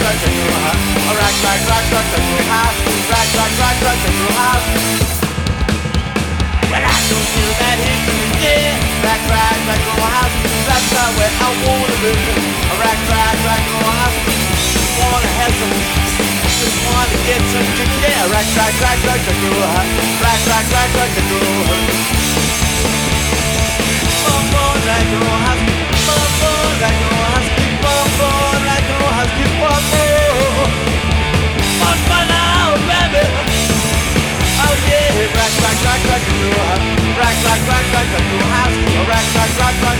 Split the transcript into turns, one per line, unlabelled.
rack, rack, rack, rack, rack, rack, rack, rack, rack, rack, rack, rack, rack, Well, I don't feel that heat, yeah. Rack, rack, rack, rack, house. That's not where I wanna be. Rack, rack, rack, house. Wanna have some, just wanna get some, yeah. Rack, rack, rack, rack, rack, rack, rack, rack, rack, rack, Bumbo rack, rack, rack, rack, rack, rack, rack, rack, rack, rack, rack, rack, rack, rack,